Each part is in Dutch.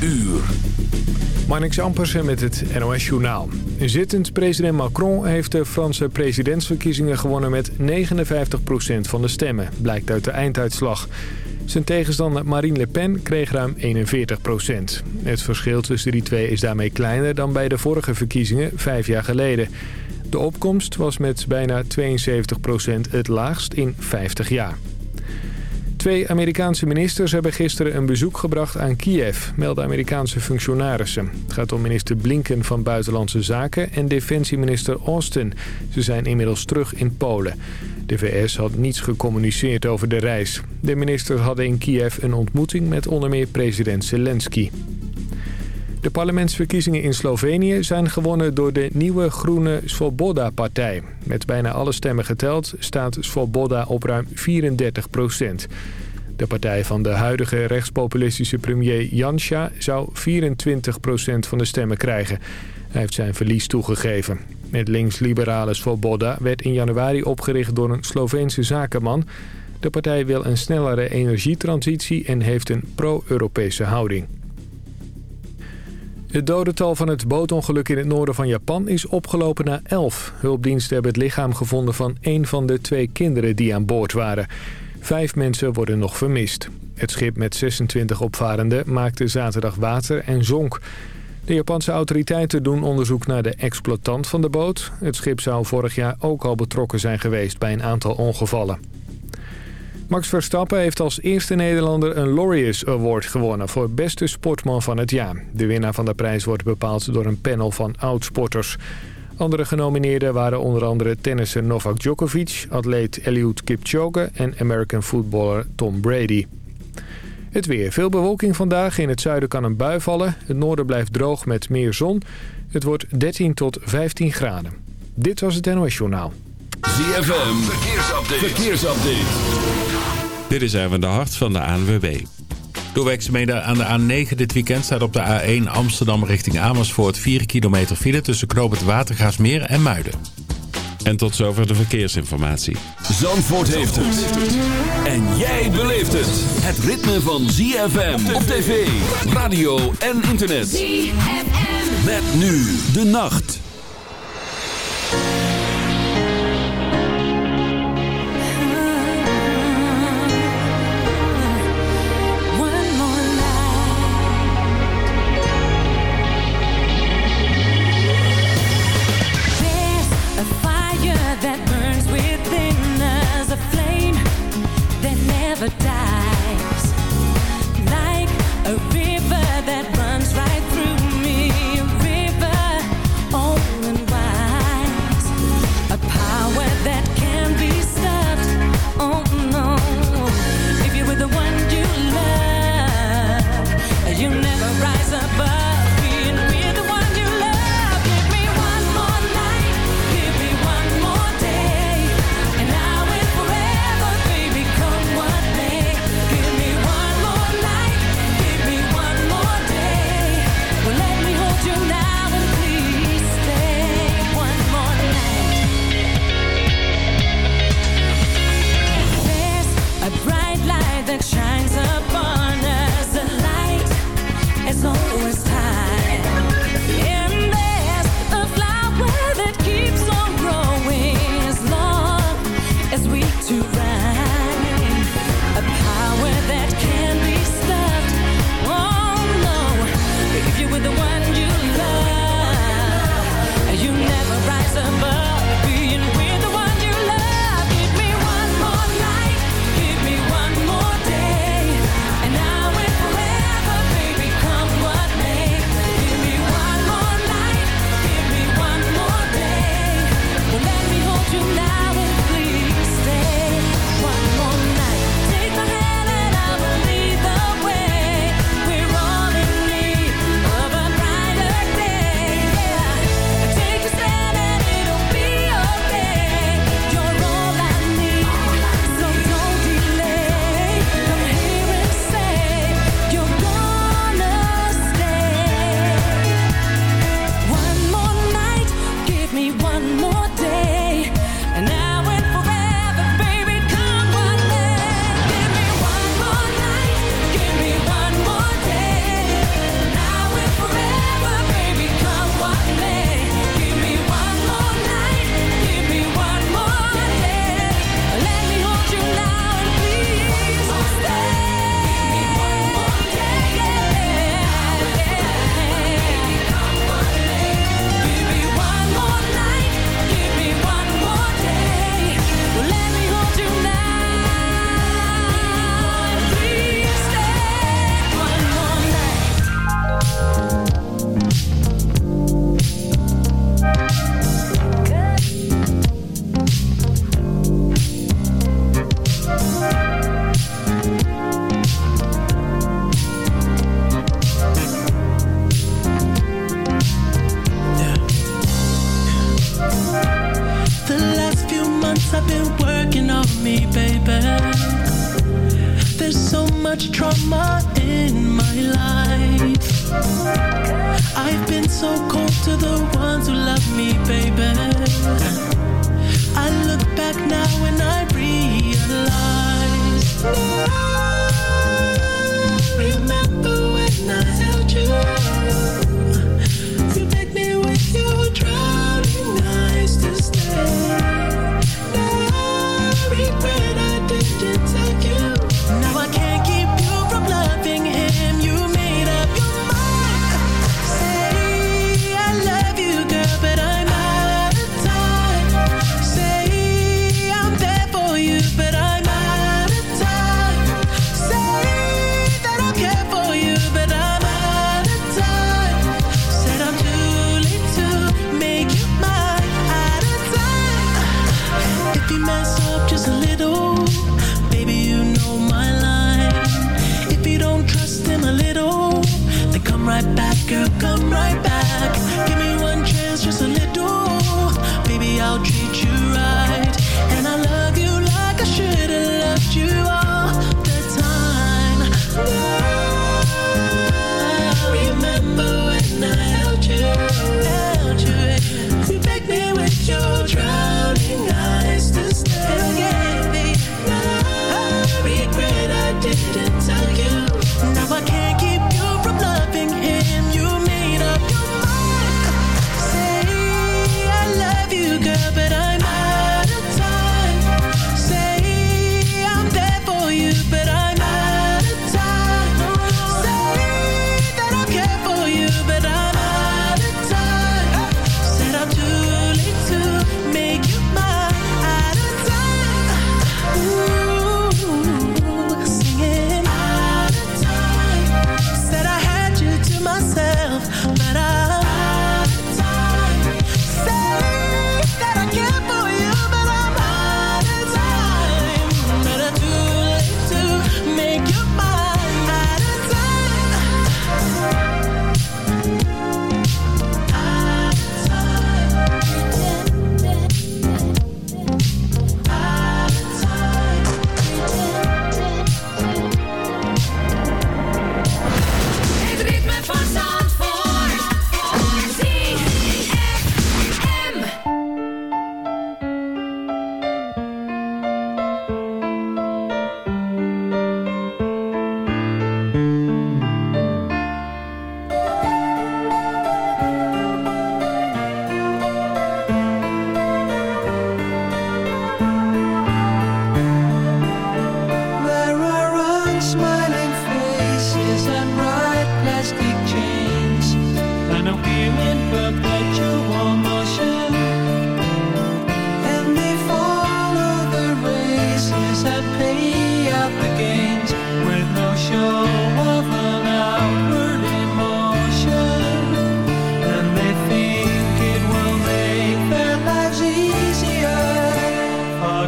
uur. Marnix Ampersen met het NOS-journaal. Zittend president Macron heeft de Franse presidentsverkiezingen gewonnen met 59% van de stemmen, blijkt uit de einduitslag. Zijn tegenstander Marine Le Pen kreeg ruim 41%. Het verschil tussen die twee is daarmee kleiner dan bij de vorige verkiezingen vijf jaar geleden. De opkomst was met bijna 72% het laagst in 50 jaar. Twee Amerikaanse ministers hebben gisteren een bezoek gebracht aan Kiev, melden Amerikaanse functionarissen. Het gaat om minister Blinken van Buitenlandse Zaken en defensieminister Austin. Ze zijn inmiddels terug in Polen. De VS had niets gecommuniceerd over de reis. De ministers hadden in Kiev een ontmoeting met onder meer president Zelensky. De parlementsverkiezingen in Slovenië zijn gewonnen door de nieuwe groene Svoboda-partij. Met bijna alle stemmen geteld staat Svoboda op ruim 34 procent. De partij van de huidige rechtspopulistische premier Janša zou 24 procent van de stemmen krijgen. Hij heeft zijn verlies toegegeven. Het links-liberale Svoboda werd in januari opgericht door een Sloveense zakenman. De partij wil een snellere energietransitie en heeft een pro-Europese houding. Het dodental van het bootongeluk in het noorden van Japan is opgelopen naar 11. Hulpdiensten hebben het lichaam gevonden van één van de twee kinderen die aan boord waren. Vijf mensen worden nog vermist. Het schip met 26 opvarenden maakte zaterdag water en zonk. De Japanse autoriteiten doen onderzoek naar de exploitant van de boot. Het schip zou vorig jaar ook al betrokken zijn geweest bij een aantal ongevallen. Max Verstappen heeft als eerste Nederlander een Laureus Award gewonnen voor beste sportman van het jaar. De winnaar van de prijs wordt bepaald door een panel van oud-sporters. Andere genomineerden waren onder andere tennisser Novak Djokovic, atleet Eliud Kipchoge en American footballer Tom Brady. Het weer. Veel bewolking vandaag. In het zuiden kan een bui vallen. Het noorden blijft droog met meer zon. Het wordt 13 tot 15 graden. Dit was het NOS Journaal. ZFM. Verkeersupdate. Verkeersupdate. Dit is even de hart van de ANWB. Door werkzaamheden aan de A9 dit weekend staat op de A1 Amsterdam richting Amersfoort 4 kilometer file tussen Knoop het Watergaasmeer en Muiden. En tot zover de verkeersinformatie. Zandvoort heeft het. En jij beleeft het. Het ritme van ZFM op tv, radio en internet. ZFM. Met nu de nacht.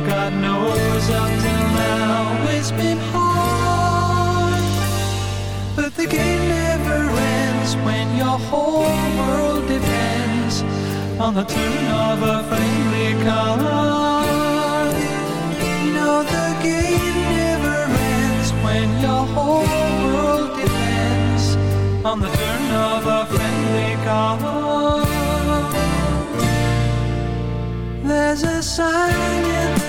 God knows up till now it's been hard. But the game never ends when your whole world depends On the turn of a friendly card No, the game never ends when your whole world depends On the turn of a friendly card there's a sign in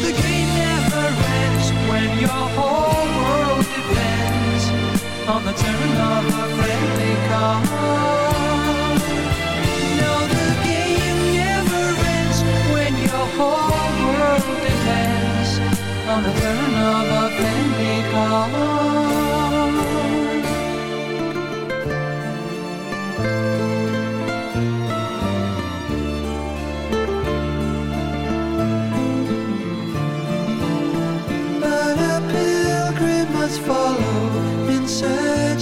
The game never ends when your whole world depends on the turn of a friendly call No, the game never ends when your whole world depends on the turn of a friendly.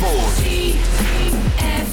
Zandvoort.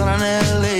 sun in LA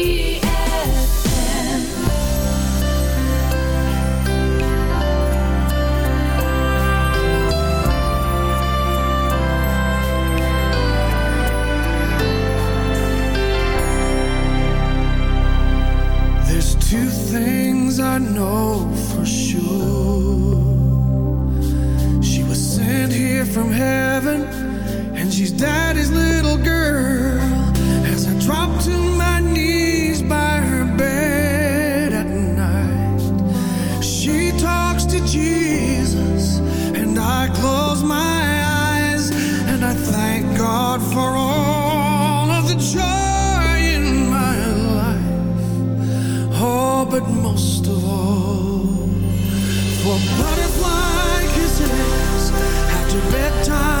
to Jesus, and I close my eyes, and I thank God for all of the joy in my life. Oh, but most of all, for butterfly kisses after bedtime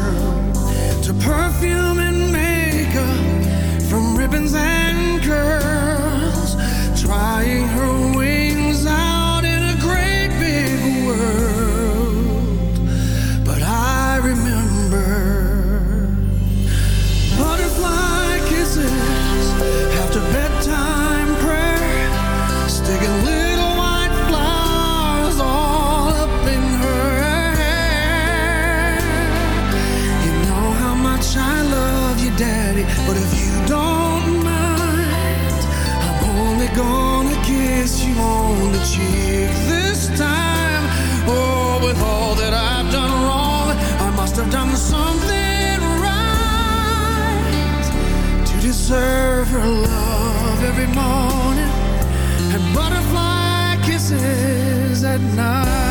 Kiss you on the cheek this time. Oh, with all that I've done wrong, I must have done something right to deserve her love every morning and butterfly kisses at night.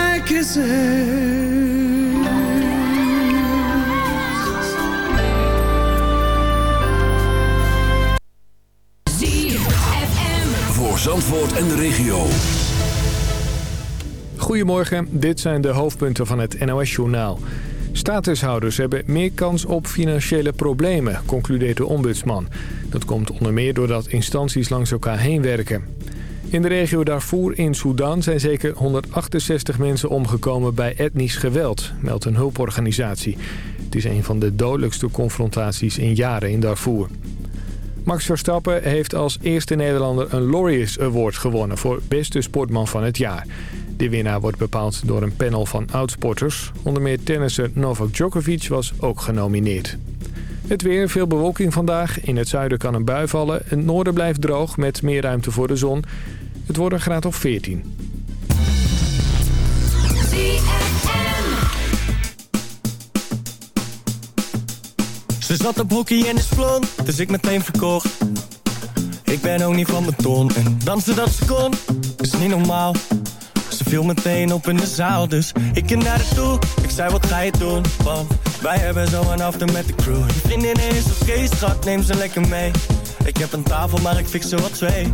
ZFM. Voor Zandvoort en de regio. Goedemorgen, dit zijn de hoofdpunten van het NOS-journaal. Statushouders hebben meer kans op financiële problemen, concludeert de ombudsman. Dat komt onder meer doordat instanties langs elkaar heen werken. In de regio Darfur in Sudan zijn zeker 168 mensen omgekomen bij etnisch geweld, meldt een hulporganisatie. Het is een van de dodelijkste confrontaties in jaren in Darfur. Max Verstappen heeft als eerste Nederlander een Laureus Award gewonnen voor beste sportman van het jaar. De winnaar wordt bepaald door een panel van oudsporters. Onder meer tennisser Novak Djokovic was ook genomineerd. Het weer, veel bewolking vandaag. In het zuiden kan een bui vallen. Het noorden blijft droog met meer ruimte voor de zon. Het wordt een graad of 14. Ze zat op hockey en is blond, dus ik meteen verkocht. Ik ben ook niet van beton en dansen dat ze kon, is niet normaal. Ze viel meteen op in de zaal, dus ik ging naar haar toe. Ik zei, wat ga je doen? Want wij hebben zo een after met de crew. Je vriendin is oké, schat, neem ze lekker mee. Ik heb een tafel, maar ik fix er wat twee.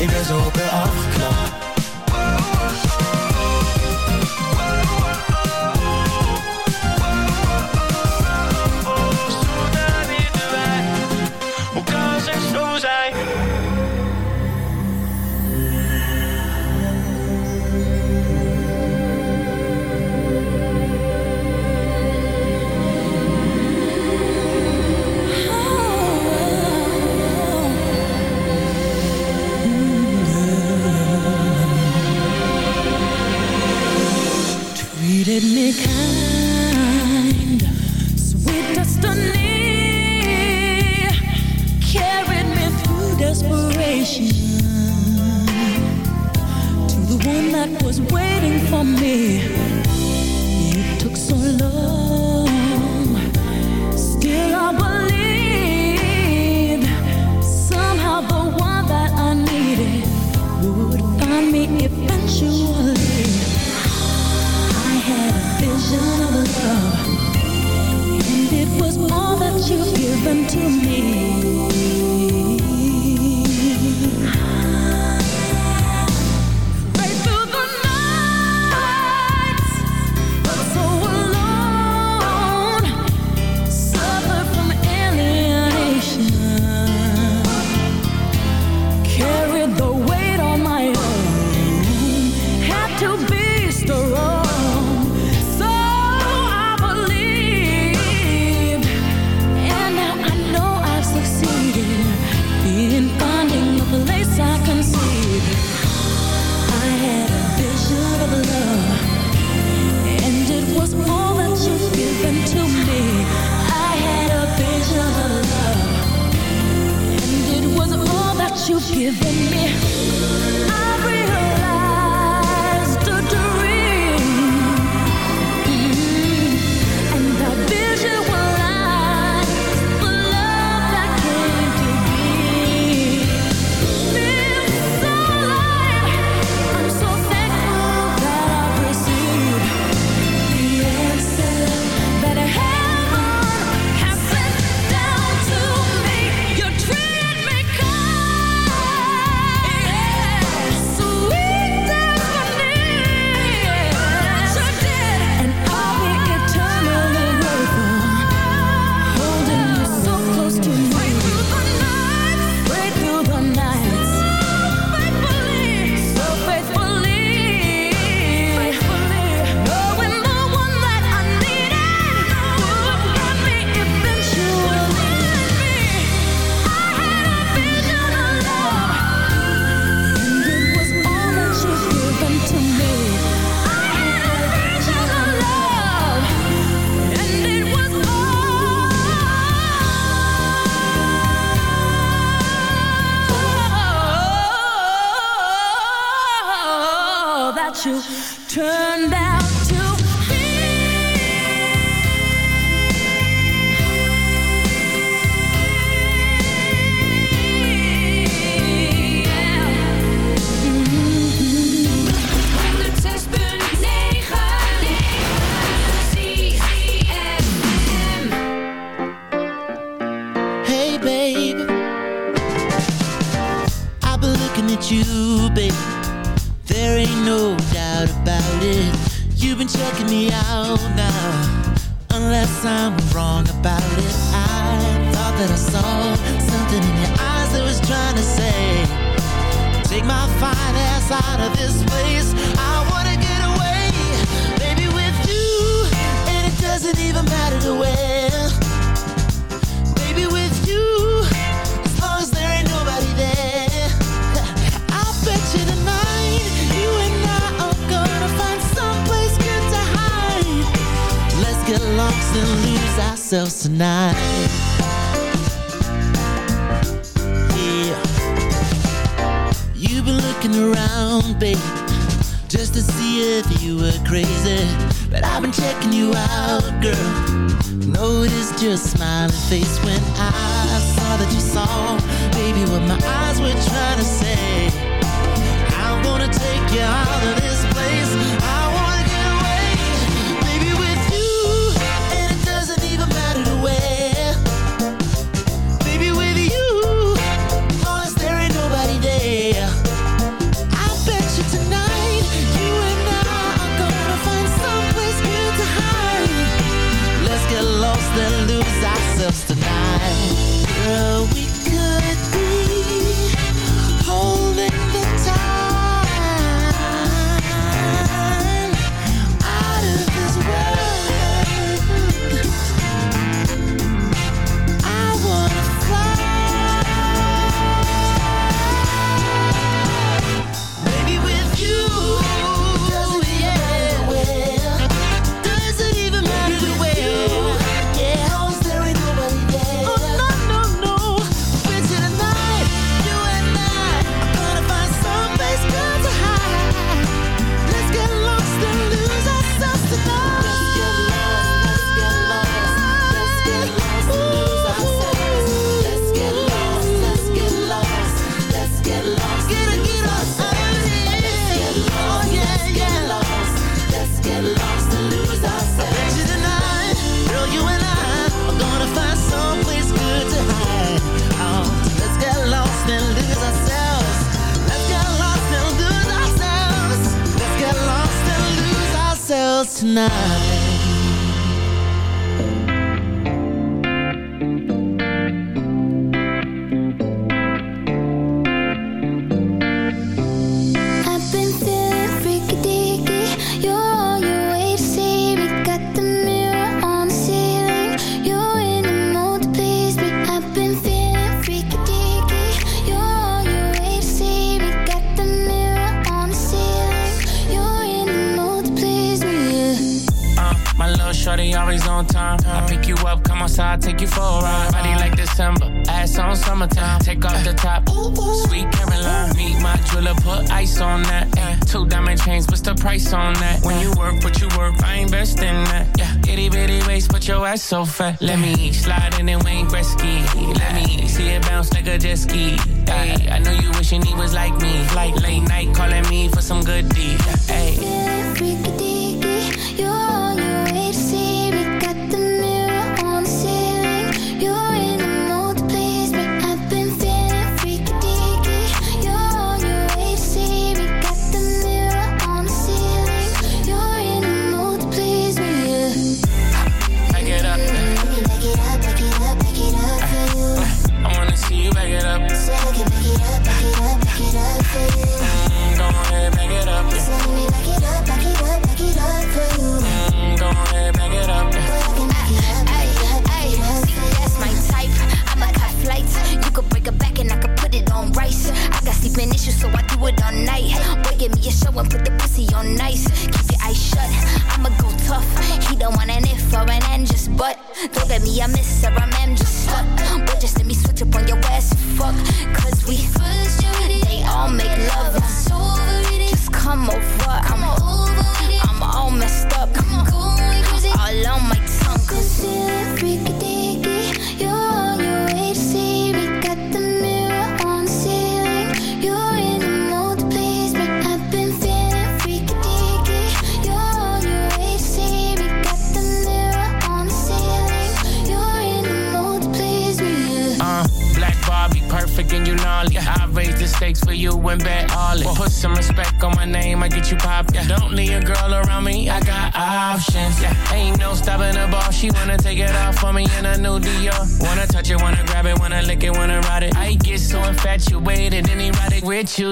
ik ben zo op haar afgeknapt Treated me kind, sweet destiny, carried me through desperation. To the one that was waiting for me. All that you've given to me.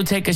Take a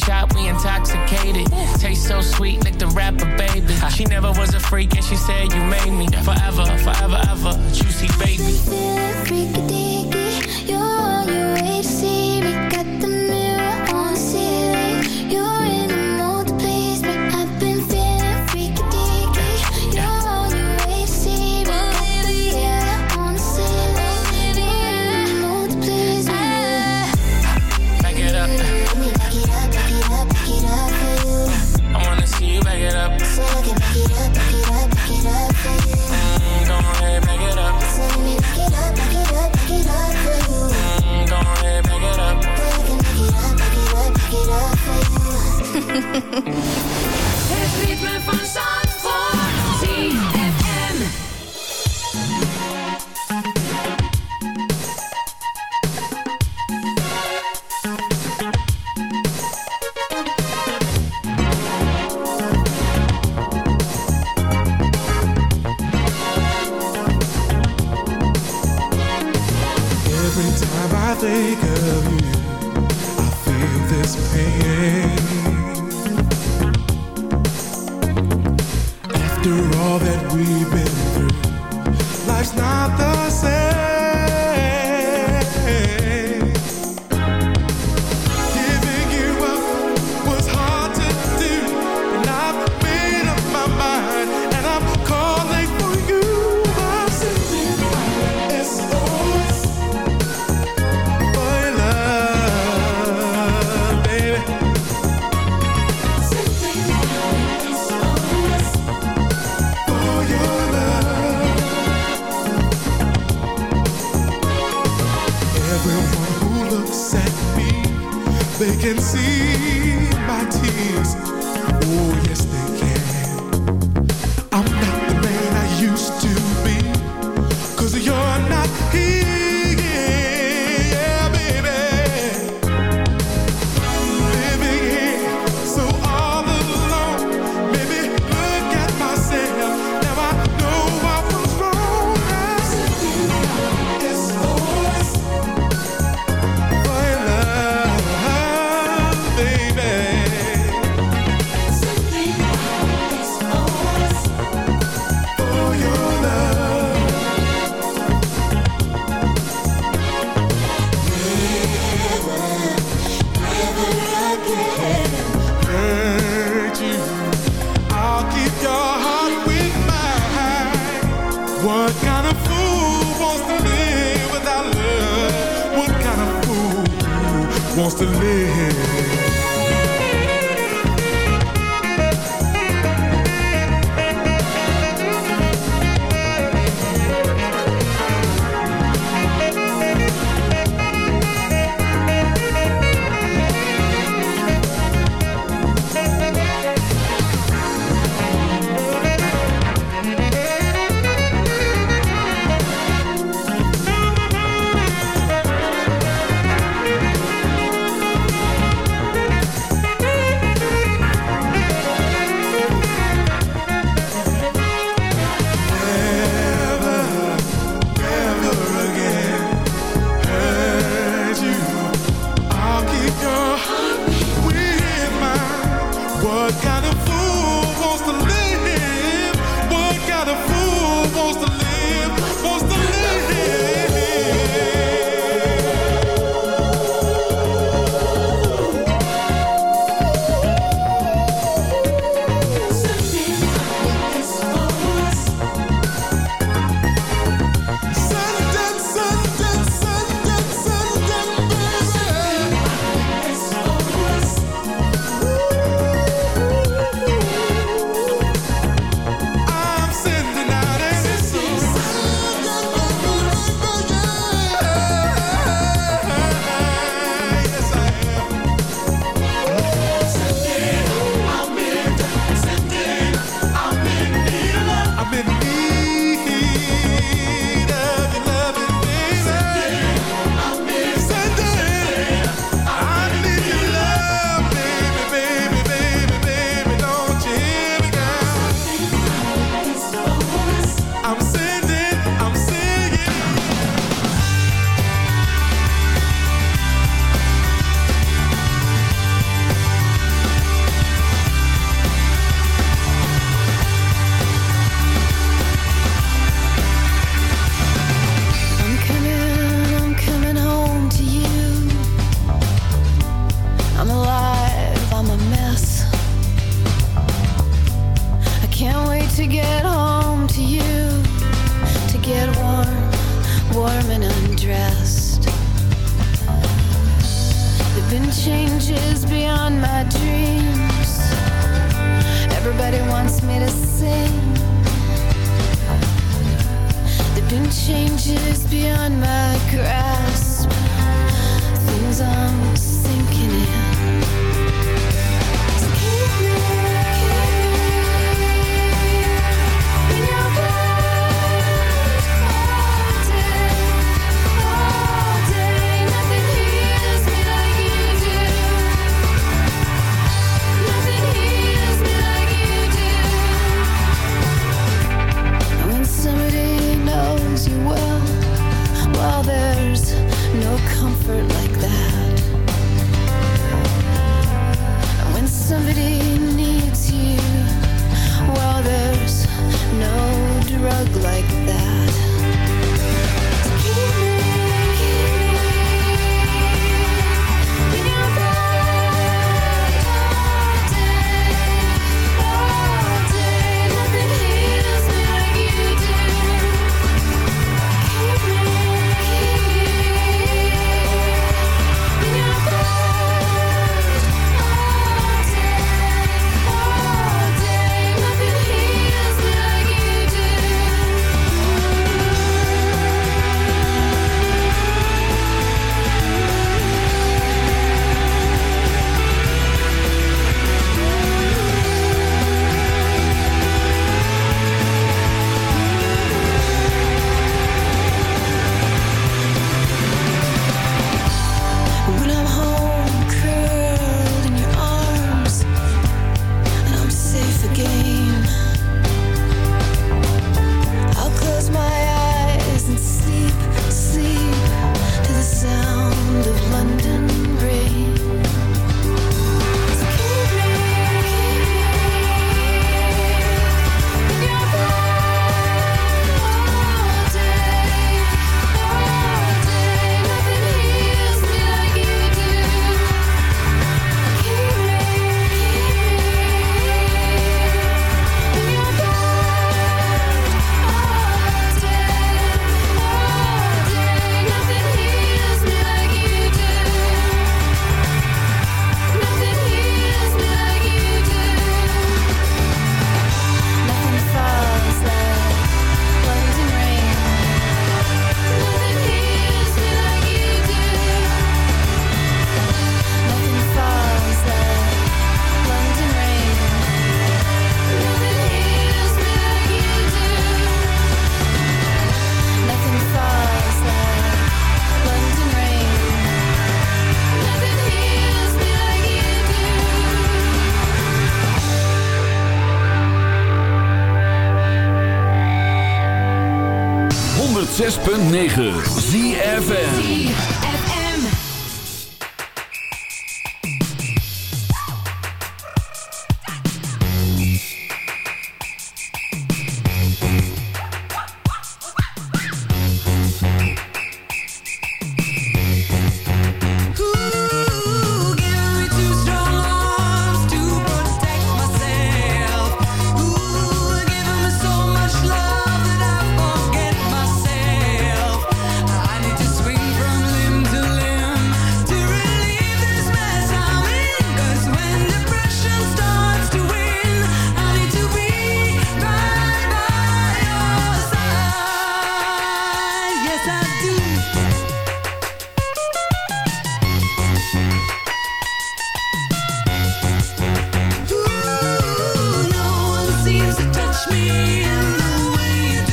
me in the way